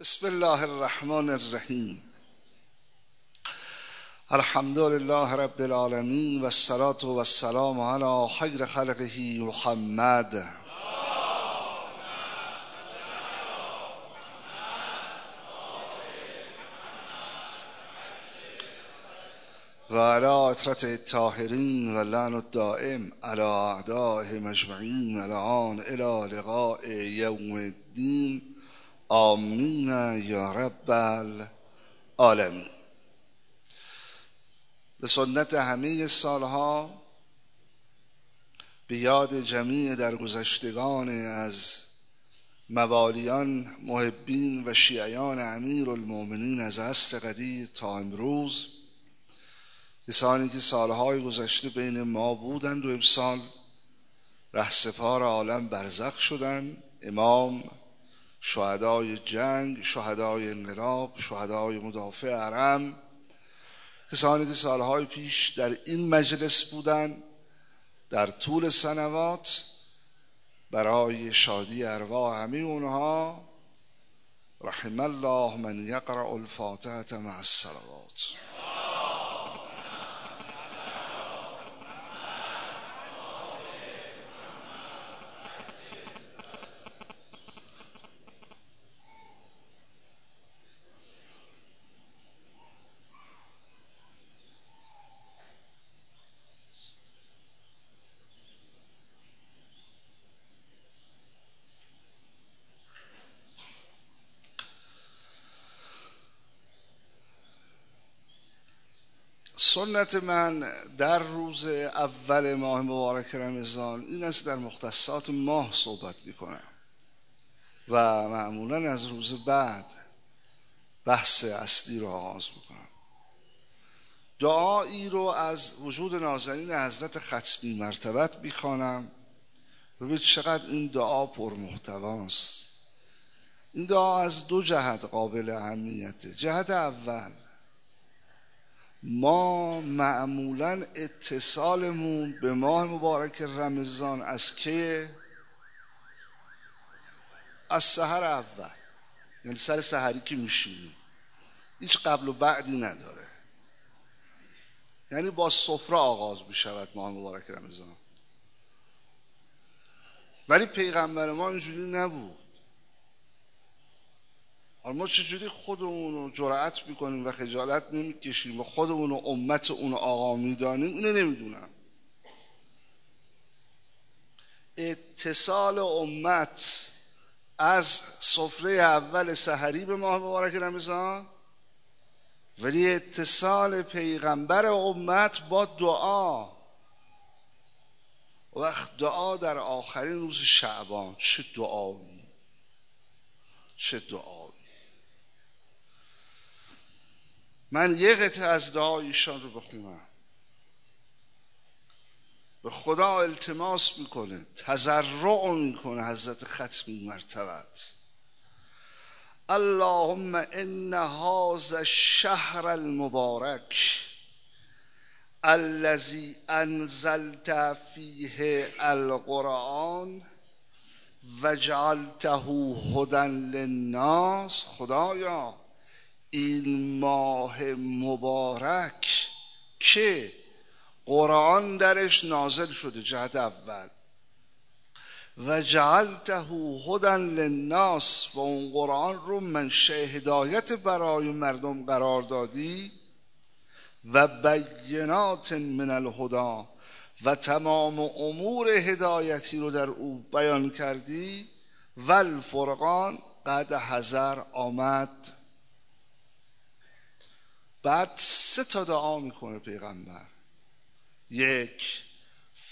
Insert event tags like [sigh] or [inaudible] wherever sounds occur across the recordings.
بسم الله الرحمن الرحیم. الحمد لله رب العالمین و الصلاة و السلام علی خیر خلقه محمد. و علی اطرت الطاهرین و لعن الدائم علی اعداء مجمعین الان الى لقاء یوم الدین. آمین یا رب العالمین. به سنت همه سالها به یاد جمیع درگذشتگان از موالیان محبین و شیعیان امیر المؤمنین از عصر قدیر تا امروز کسانی که سالهای گذشته بین ما بودند و امسال رهسپار عالم برزخ شدند امام شهدای جنگ شهدای انقلاب شهدای مدافع عرم کسانی که سالهای پیش در این مجلس بودند در طول سنوات برای شادی ارواح همه اونها رحم الله من یقرأ الفاتحه مع الصلوات. سنت من در روز اول ماه مبارک رمضان این است در مختصات ماه صحبت می‌کنم. و معمولا از روز بعد بحث اصلی رو آغاز می‌کنم. دعایی رو از وجود نازنین حضرت ختمی مرتبت می‌خوانم. به چقدر این دعا پرمحتواست این دعا از دو جهت قابل اهمیته. جهت اول ما معمولا اتصالمون به ماه مبارک رمضان از که از سحر اول. یعنی سر سحری که میشینیم. هیچ قبل و بعدی نداره. یعنی با سفره آغاز بشود ماه مبارک رمضان. ولی پیغمبر ما اینجوری نبود. ما چجوری خودمون رو جرأت می‌کنیم و خجالت نمی‌کشیم و خودمون رو امت اون آقا می‌دانیم؟ اینو نمی‌دونم. اتصال امت از سفره اول سحری به ماه مبارک رمضان ولی اتصال پیغمبر امت با دعا. وقت دعا در آخرین روز شعبان چه دعایی؟ چه دعایی؟ من یه قطعه از دعای ایشان رو بخونم. به خدا التماس می‌کنه تضرع می‌کنه حضرت ختمی مرتبت. اللهم ان هذا الشهر المبارک الذي انزلت فيه القرآن وجعلته هدى للناس. خدایا این ماه مبارک که قرآن درش نازل شده جهت اول. و جعلته هدن للناس و اون قرآن رو منشه هدایت برای مردم قرار دادی و بینات من الهدا و تمام امور هدایتی رو در او بیان کردی و الفرقان قد حذر آمد. بعد سه تا دعا می‌کنه پیغمبر. یک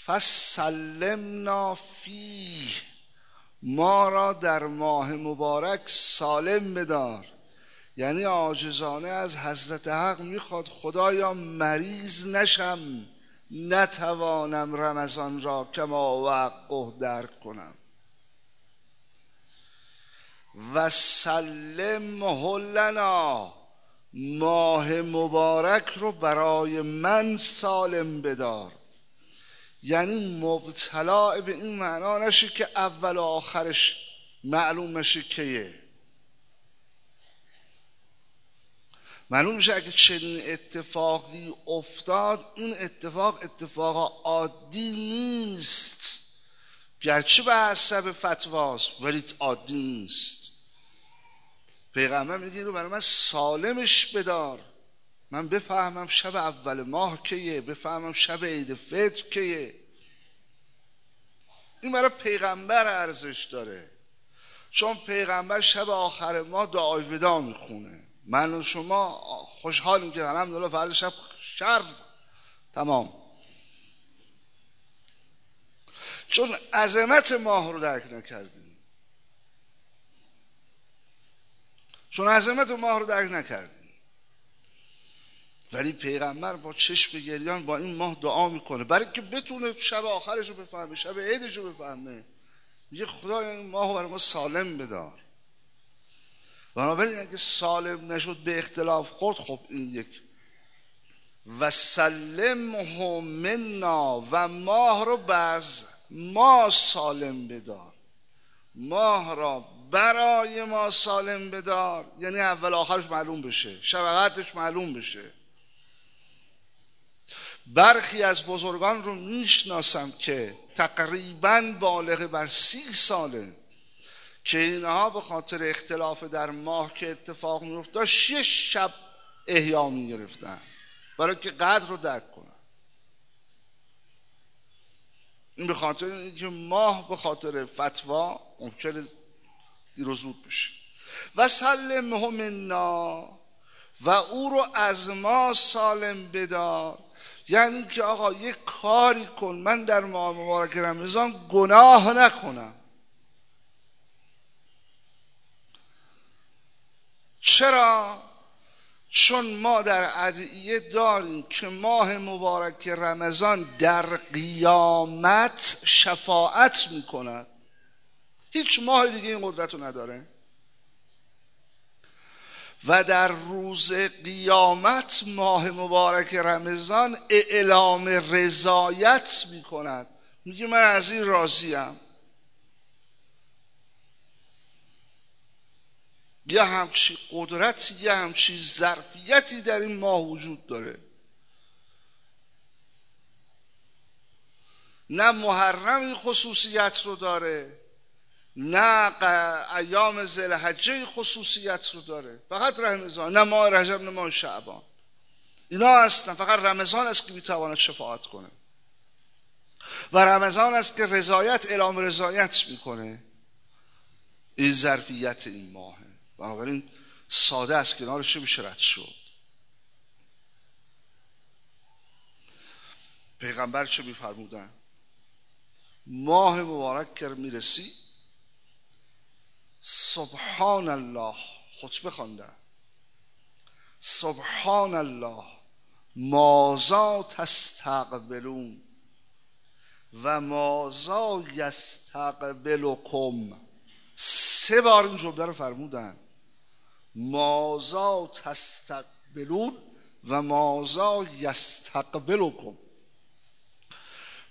فسلمنا فی ما را در ماه مبارک سالم بدار. یعنی عاجزانه از حضرت حق می‌خواد خدایا مریض نشم نتوانم رمضان را کما وقه درک کنم. و سلم لنا ماه مبارک رو برای من سالم بدار. یعنی مبتلا به این معنا نشه که اول و آخرش معلوم نشه کیه. معلوم میشه اگه چنین اتفاقی افتاد این اتفاق اتفاق عادی نیست. گرچه به حسب فتواست ولی عادی نیست. پیغمبر میگه رو برای من سالمش بدار. من بفهمم شب اول ماه کیه بفهمم شب عید فطر کیه. این برای پیغمبر ارزش داره. چون پیغمبر شب آخر ما دعای ودا می‌خونه. من و شما خوشحالیم که الحمدلله فرد شب شر تمام. چون عظمت ماه رو درک نکردیم. چون عظمت ماه رو درک نکردیم. ولی پیغمبر با چشم گریان با این ماه دعا می‌کنه. برای که بتونه شب آخرش رو بفهمه شب عیدش رو بفهمه میگه خدا این ماه برای ما سالم بدار. بنابراین اگه سالم نشد به اختلاف خورد خب این یک و سلم منا و ماه رو بعض ما سالم بدار. ماه را برای ما سالم بدار. یعنی اول آخرش معلوم بشه. شب معلوم بشه. برخی از بزرگان رو می‌شناسم که تقریبا بالغ بر سی ساله که اینها به خاطر اختلاف در ماه که اتفاق میفته شش شب احیا می‌گرفتن. برای که قدر رو درک کنن. این به خاطر اینکه ماه به خاطر فتوا ممکنه دیر و زود بشه و سلم منا و او رو از ما سالم بدار یعنی که آقا یک کاری کن. من در ماه مبارک رمضان گناه نکنم. چرا؟ چون ما در ادعیه داریم که ماه مبارک رمضان در قیامت شفاعت می‌کند. هیچ ماه دیگه این قدرت رو نداره. و در روز قیامت ماه مبارک رمضان اعلام رضایت می کند میگه من از این راضیم. یه همچی قدرتی یه همچی ظرفیتی در این ماه وجود داره. نه محرم این خصوصیت رو داره. نه ایام زلحجه خصوصیت رو داره. فقط رمضان نه ماه رجب نه ماه شعبان. اینا هستن. فقط رمضان است که می‌تواند شفاعت کنه. و رمضان است که رضایت اعلام رضایت می‌کنه. این ظرفیت این ماهه بنابراین ساده از کنارش میشه رد شد. پیغمبر چه میفرمودن؟ ماه مبارک که می‌رسی سبحان الله خطبه خواندن سبحان الله مازا تستقبلون و مازا یستقبلکم. سه بار این جمله رو فرمودن. مازا تستقبلون و مازا یستقبلکم.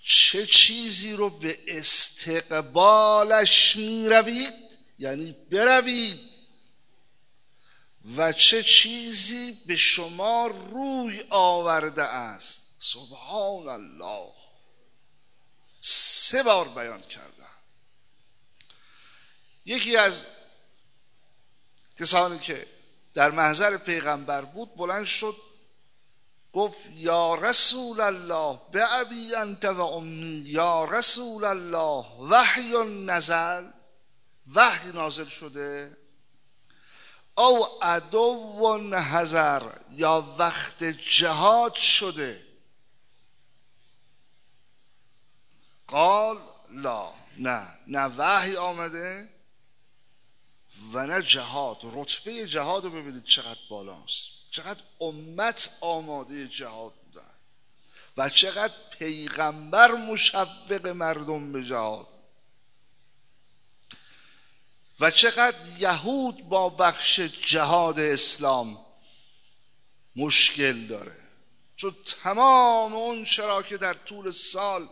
چه چیزی رو به استقبالش می روید یعنی بروید. و چه چیزی به شما روی آورده است؟ سبحان الله سه بار بیان کردم. یکی از کسانی که در محضر پیغمبر بود بلند شد گفت یا رسول الله به ابی انت و امی یا رسول الله وحی نزل وحی نازل شده. او عدو هزر یا وقت جهاد شده. قال لا نه نه وحی آمده و نه جهاد. رتبه جهاد رو ببینید چقدر بالاست چقدر امت آماده جهاد بودن. و چقدر پیغمبر مشوق مردم به جهاد. و چقدر یهود با بخش جهاد اسلام مشکل داره. چون تمام اون چرا که در طول سال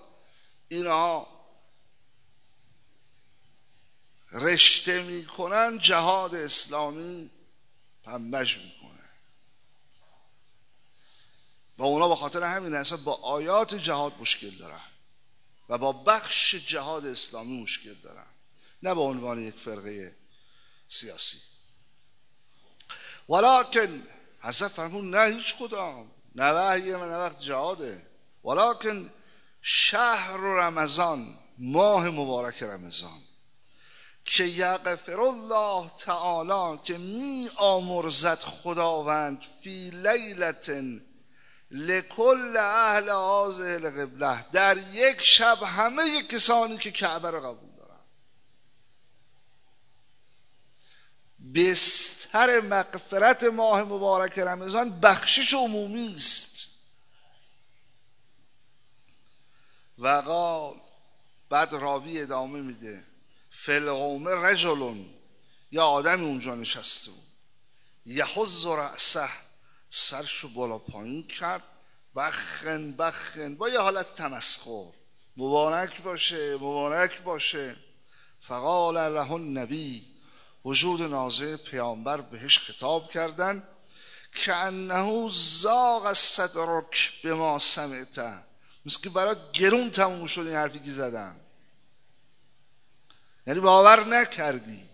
اینها رشته می‌کنن جهاد اسلامی پنبش می‌کنه. و اونا به خاطر همین اصلا با آیات جهاد مشکل دارن و با بخش جهاد اسلامی مشکل دارن. نه به عنوان یک فرقه سیاسی. ولکن حضرت فرمون نه هیچ کدام. نه وحیه نه وقت جهاده. ولکن شهر رمضان ماه مبارک رمضان که یغفر الله تعالی که می آمرزد خداوند فی لیلت لکل اهل هذه القبله. در یک شب همه کسانی که کعبه را قبول دارن بستر مغفرت ماه مبارک رمضان بخشش عمومی است. و قال بعد راوی ادامه میده. فلقومه رجلون. یا آدمی اونجا نشسته. بود یحز رأسه. سرشو بالا پایین کرد. بخن بخن. با یه حالت تمسخر. مبارک باشه مبارک باشه. فقال له النبی. وجود نازه پیامبر بهش خطاب کردن که انه زاغ صدرک به ما سمعته مثل که برات گرون تموم شد این حرفی که زدم. یعنی باور نکردی.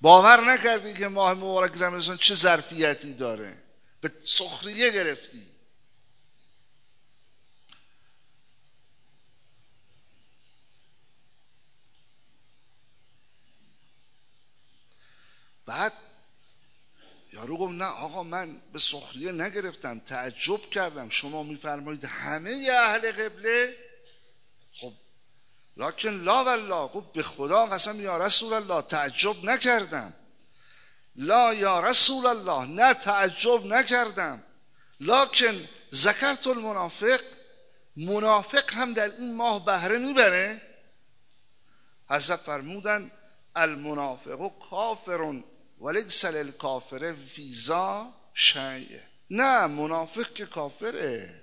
باور نکردی که ماه مبارک رمضان چه ظرفیتی داره. به سخریه گرفتی. بعد یارو گفت نه آقا من به سخریه نگرفتم تعجب کردم. شما میفرمایید همه اهل قبله؟ خب لکن لا والله گفت به خدا قسم یا رسول الله تعجب نکردم. لا یا رسول الله نه تعجب نکردم. لکن ذکرت المنافق منافق هم در این ماه بهره می‌بره. حضرت فرمودن المنافق کافرون. ولیس للکافر فیزا شیء نه منافق که کافره.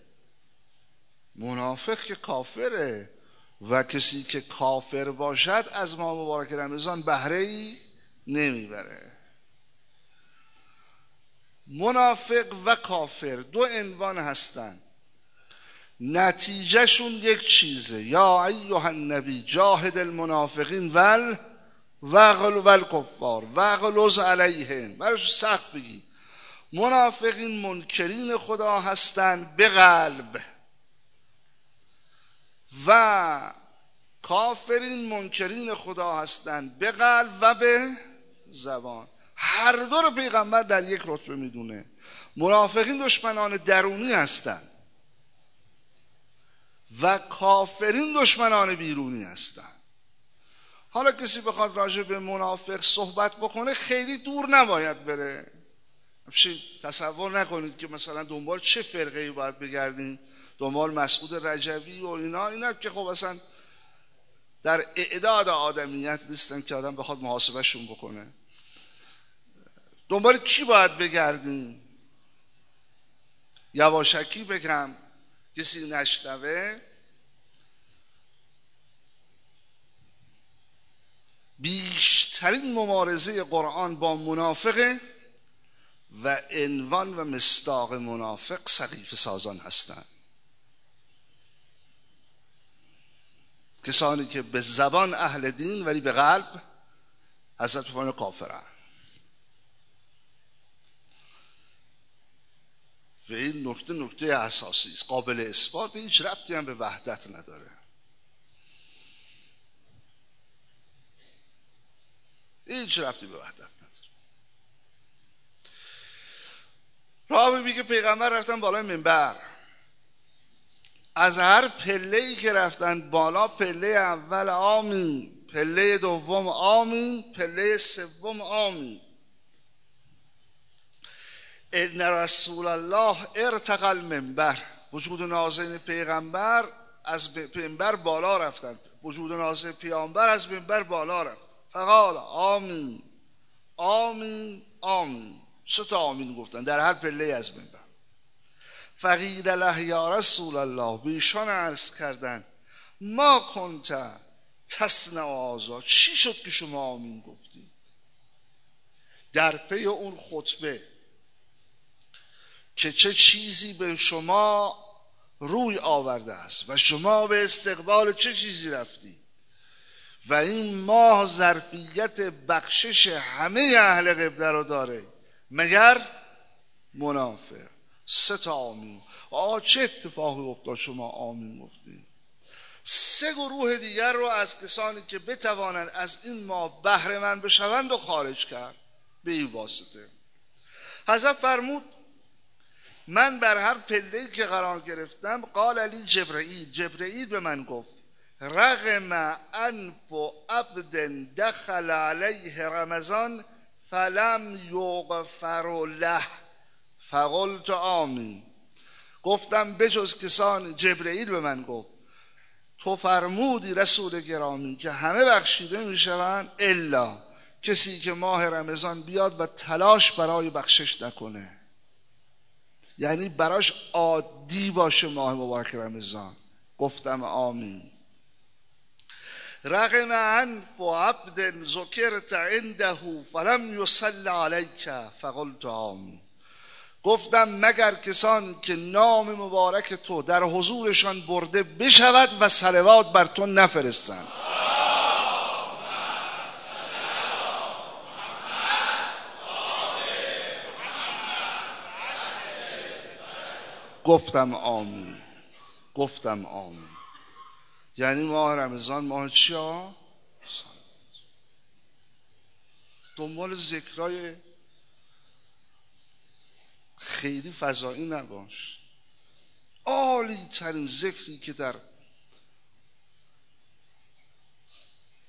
منافق که کافره. و کسی که کافر باشد از ما مبارک رمضان بهره ای نمی‌بره. منافق و کافر دو عنوان هستند نتیجهشون یک چیزه. یا ایها النبی جاهد المنافقین ول وغل ول کفار وغلوز علیهم. برش سخت بگی؟ منافقین منکرین خدا هستند به قلب. و کافرین منکرین خدا هستند به قلب و به زبان. هر دو رو پیغمبر در یک رتبه می‌دونه. منافقین دشمنان درونی هستند و کافرین دشمنان بیرونی هستند حالا کسی بخواد راجع به منافق صحبت بکنه خیلی دور نباید بره. تصور نکنید که مثلا دنبال چه فرقه ای باید بگردیم؟ دنبال مسعود رجوی و اینا. اینا که خب اصلا در اعداد آدمیت نیستن که آدم بخواد محاسبهشون بکنه. دنبال کی باید بگردیم؟ یواشکی بگم کسی نشنوه بیشترین ممارزه قرآن با منافقه و عنوان و مستاق منافق سقیف سازان هستند. کسانی که به زبان اهل دین ولی به قلب حضرت فرمان کافرن. و این نکته نکته اساسی است. قابل اثبات هیچ ربطی هم به وحدت نداره. هیچ ربطی به وحدت نداره؟ راوی میگه پیغمبر رفتن بالای منبر. از هر پله ای که رفتن بالا پله اول آمین پله دوم آمین پله سوم آمین ان رسول الله ارتقل منبر وجود نازن پیغمبر از منبر بالا رفتن. وجود نازن پیامبر از منبر بالا رفت. فقال آمین. آمین آمین. سه تا آمین گفتن. در هر پله از منبر. فقید له یا رسول الله به ایشان عرض کردن ما کنت تسن آزاد. چی شد که شما آمین گفتید؟ در پی اون خطبه که چه چیزی به شما روی آورده است و شما به استقبال چه چیزی رفتی؟ و این ماه ظرفیت بخشش همه اهل قبله رو داره. مگر؟ منافق. سه تا آمین. آقا چه اتفاقی افتاد شما آمین گفتید سه گروه دیگر رو از کسانی که بتوانند از این ماه بهره من بشوند و خارج کرد. به این واسطه. حضرت فرمود من بر هر پله که قرار گرفتم قال علی جبرئیل. جبرئیل به من گفت رغم انف عبد دخل علیه رمضان فلم یغفر له. فقلت آمین. گفتم بجز کسان جبرئیل به من گفت تو فرمودی رسول گرامی که همه بخشیده می‌شوند الا کسی که ماه رمضان بیاد و تلاش برای بخشش نکنه. یعنی براش عادی باشه ماه مبارک رمضان. گفتم آمین. رغم انف عبد ذکرت عنده فلم یصل علیک فقلت آمین گفتم مگر کسانی که نام مبارک تو در حضورشان برده بشود و صلوات بر تو نفرستند. گفتم آمین. گفتم آمین. یعنی ماه رمضان ماه چیا؟ دنبال ذکرای خیلی فضایی نباش عالی ترین ذکری که در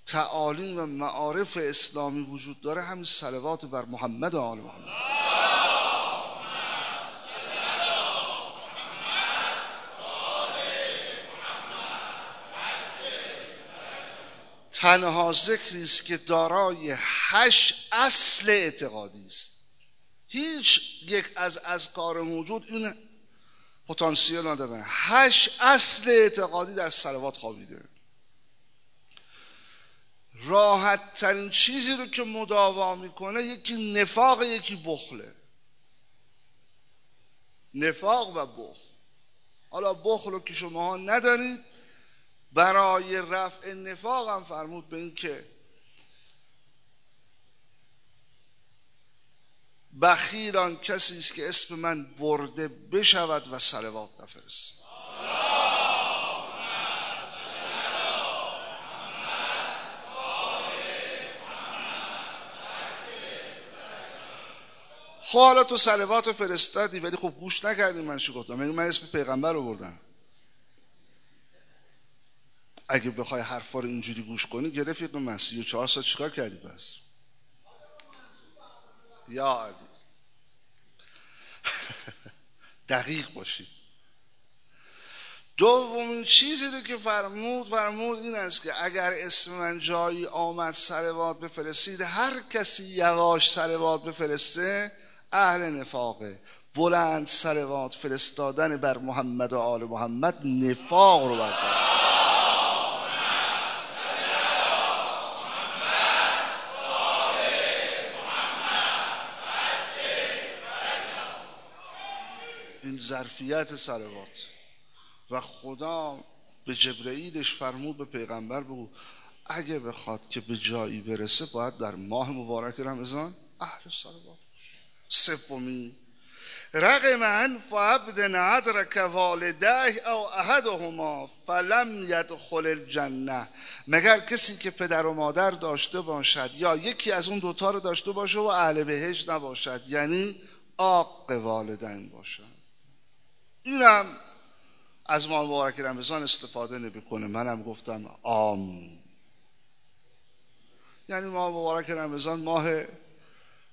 تعالیم و معارف اسلامی وجود داره همین صلوات بر محمد و آل محمد تنها ذکری است که دارای هشت اصل اعتقادی است. هیچ یک از از کار موجود این پتانسیل نداره. هشت اصل اعتقادی در سلوات خوابیده. راحت ترین چیزی رو که مداوا می‌کنه یکی نفاق یکی بخله. نفاق و بخل. حالا بخل رو که شما ندارید برای رفع نفاق هم فرمود به این که بخیران کسی است که اسم من برده بشود و صلوات نفرست. حالا تو صلوات فرستادی ولی خب گوش نکردی من چی گفتم؟ من اسم پیغمبر رو بردم؟ اگه بخوای حرفا رو اینجوری گوش کنی گرفت یک مسیح. و چهار سال چیکار کردی پس؟ یا علی [laughs] دقیق باشید. دومین چیزی رو که فرمود فرمود این است که اگر اسم من جایی آمد سلوات بفرستید هر کسی یواش سلوات بفرسته اهل نفاقه. بلند سلوات فرستادن بر محمد و آل محمد نفاق رو برطرف. ظرفیت سلوات و خدا به جبرئیلش فرمود به پیغمبر بگو اگه بخواد که به جایی برسه باید در ماه مبارک رمضان اهل سلوات سومی رقم انف عبد ادرک والده او احدهما فلم یدخل الجنه. مگر کسی که پدر و مادر داشته باشد یا یکی از اون دوتا رو داشته باشه و اهل بهشت نباشد؟ یعنی آق والدین باشد اینم از ماه مبارک رمضان استفاده نمی‌کنه. منم گفتم آمین یعنی ماه مبارک رمضان ماه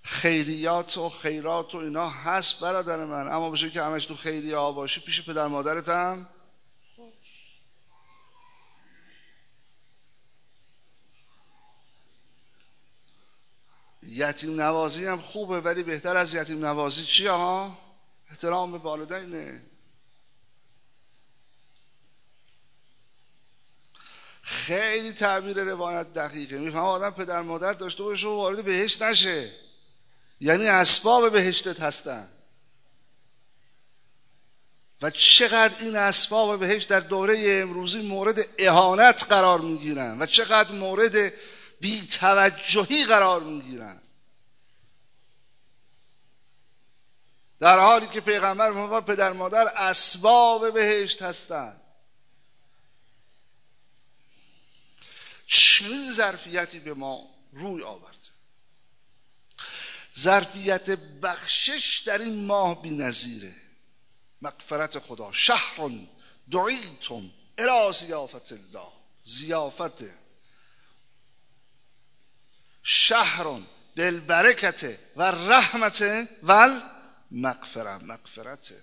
خیریات و خیرات و اینا هست برادر من. اما بشه که همش تو خیری ها باشی پیش پدر مادرت هم یتیم نوازی هم خوبه ولی بهتر از یتیم نوازی چیه ها؟ احترام به والدینه. خیلی تعبیر روایت دقیقه. میفهم آدم پدر مادر داشته باشه و وارد بهش نشه. یعنی اسباب بهشتت هستن. و چقدر این اسباب بهشت در دوره امروزی مورد اهانت قرار می‌گیرن و چقدر مورد بیتوجهی قرار می‌گیرن. در حالی که پیغمبر و پدر مادر اسباب بهشت هستند چنین ظرفیتی به ما روی آورد. ظرفیت بخشش در این ماه بی نظیره مغفرت خدا. شهر دعیتم الى زیافت الله. زیافت شهر بالبرکت و رحمت و مغفرت مغفرت.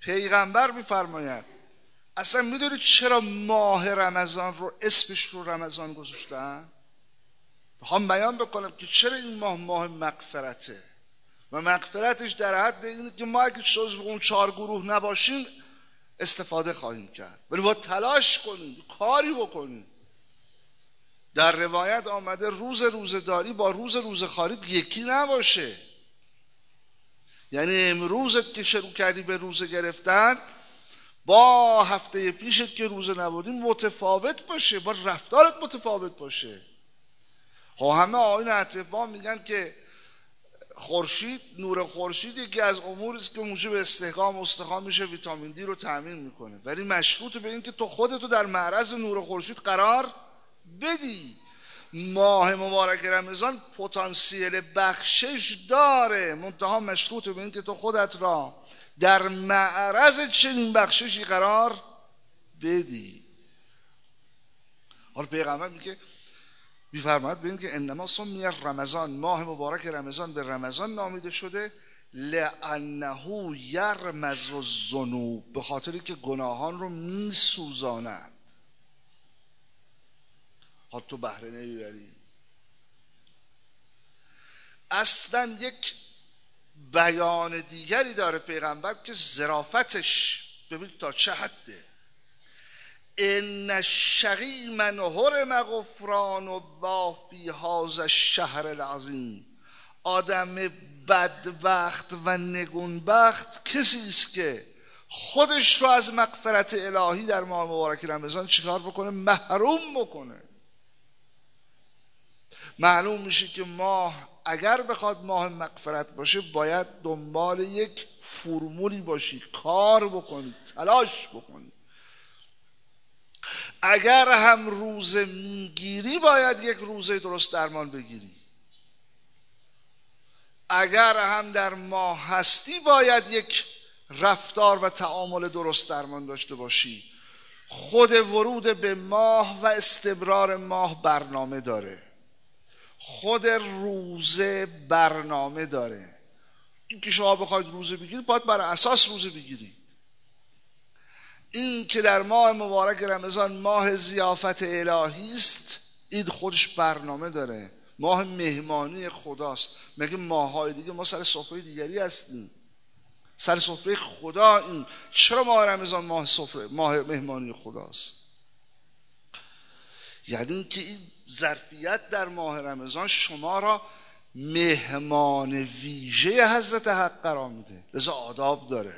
پیغمبر میفرماید اصلا می‌دونید چرا ماه رمضان رو اسمش رو رمضان گذاشتن؟ می‌خوام بیان بکنم که چرا این ماه ماه مغفرته؟ و مغفرتش در حد اینه که ما اگه جزو اون چهار گروه نباشیم استفاده خواهیم کرد. ولی با تلاش کنیم کاری بکنیم. در روایت آمده روز روزداری با روز روز خارید یکی نباشه. یعنی امروزت که شروع کردی به روزه گرفتن با هفته پیشت که روزه نبودیم متفاوت باشه با رفتارت متفاوت باشه. خب همه آین اعتبا میگن که خورشید نور خورشید یکی از اموری است که موجب استحکام استخوان میشه ویتامین دی رو تامین می‌کنه. ولی مشروط به اینکه تو خودتو در معرض نور خورشید قرار بدی. ماه مبارک رمضان پتانسیل بخشش داره. منتها مشروط به اینکه تو خودت را در معرض چنین بخششی قرار بدی. حالا پیغمبر میگه میفرماید به اینکه انما سمی رمضان ماه مبارک رمضان به رمضان نامیده شده لانه یرمز الذنوب به خاطری که گناهان رو میسوزاند. ها تو بهره نمی‌بری. اصلا یک بیان دیگری داره پیغمبر که زرافتش ببینید تا چه حده. ان الشقی من حرم غفران الله فی هذا الشهر العظیم. آدم بدبخت و نگونبخت کسی است که خودش رو از مغفرت الهی در ماه مبارک رمضان چیکار بکنه؟ محروم بکنه. معلوم میشه که ماه اگر بخواد ماه مغفرت باشه باید دنبال یک فرمولی باشی. کار بکنی تلاش بکنی. اگر هم روزه می‌گیری باید یک روزه درست درمان بگیری. اگر هم در ماه هستی باید یک رفتار و تعامل درست درمان داشته باشی. خود ورود به ماه و استبرار ماه برنامه داره. خود روزه برنامه داره. این که شما بخواید روزه بگیرید باید بر اساس روزه بگیرید. این که در ماه مبارک رمضان ماه زیافت الهی است این خودش برنامه داره. ماه مهمانی خداست. مگه ماهای دیگه ما سر سفره دیگری هستیم؟ سر سفره خدا این. چرا ماه رمضان ماه سفره ماه مهمانی خداست؟ یعنی اینکه این ظرفیت در ماه رمضان شما را مهمان ویژه حضرت حق قرار میده. لذا آداب داره.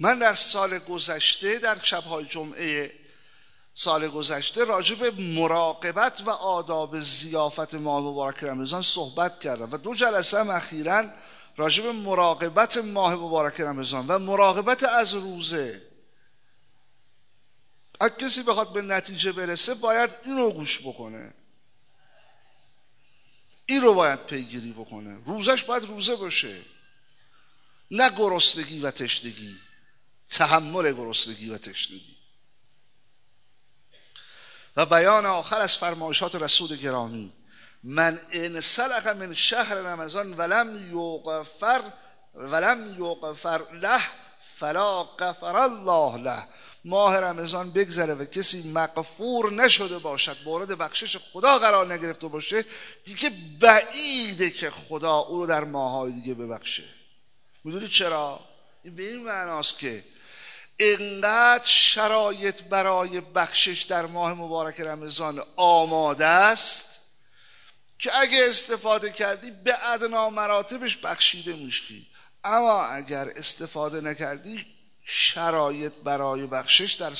من در سال گذشته در شبهای جمعه سال گذشته راجع به مراقبت و آداب زیافت ماه مبارک رمضان صحبت کردم و دو جلسه هم اخیرا راجع به مراقبت ماه مبارک رمضان و مراقبت از روزه اگه کسی بخواد به نتیجه برسه باید این رو گوش بکنه. این رو باید پیگیری بکنه. روزش باید روزه باشه. نه گرسنگی و تشنگی. تحمل گرسنگی و تشنگی. و بیان آخر از فرمایشات رسول گرامی. من ان سلق من شهر رمضان ولم یغفر ولم یغفر له فلا غفر الله له. ماه رمضان بگذره و کسی مغفور نشده باشد مورد بخشش خدا قرار نگرفته باشه دیگه بعیده که خدا او رو در ماهای دیگه ببخشه می‌دونی چرا؟ این به این معناست که اینقدر شرایط برای بخشش در ماه مبارک رمضان آماده است که اگه استفاده کردی به ادنا مراتبش بخشیده میشی اما اگر استفاده نکردی شرایط برای بخشش در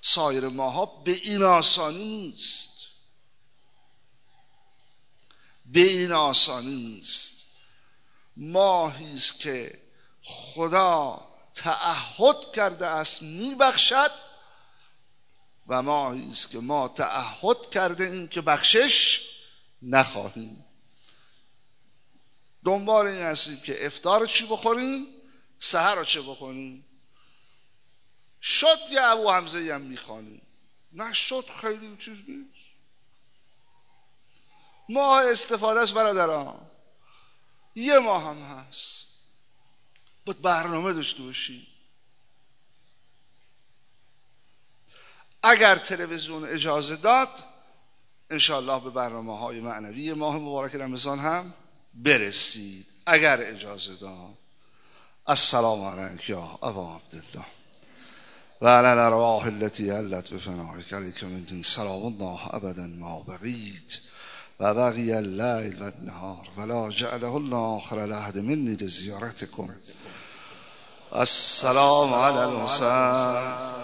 سایر ماها به این آسانی نیست. به این آسانی نیست. ماهی است که خدا تعهد کرده است میبخشد و ماهی است که ما تعهد کرده این که بخشش نخواهیم. دنبال این هستیم که افتار چی بخوریم؟ سهر چه بکنیم شد یه ابو حمزه هم می‌خوانیم. نه شد خیلی چیز نیست. ماه استفاده است برادران. یه ماه هم هست. باید برنامه داشته باشی اگر تلویزیون اجازه داد انشاءالله به برنامه های معنوی ماه مبارک رمضان هم برسید. اگر اجازه داد. السلام علیک یا ابا عبدالله. و علی الارواح التي علت بفنائك عليك من دين سلام الله ابدا ما بغيت و بقي الليل والنهار ولا جعله الله آخر العهد مني لزيارتكم. السلام على الحسين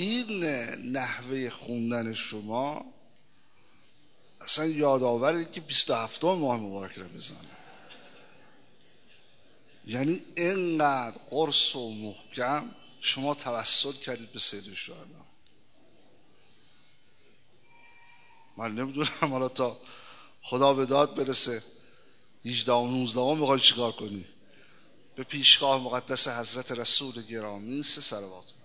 این نحوه خوندن شما اصلا یادآوری که 27 ماه مبارک بزنه یعنی اینقدر قرص و محکم شما توسل کردید به سید شهدا. من نمی‌دونم حالا تا خدا به داد برسه 18 و 19 می‌خوای چیکار کنی؟ به پیشگاه مقدس حضرت رسول گرامی سه سلوات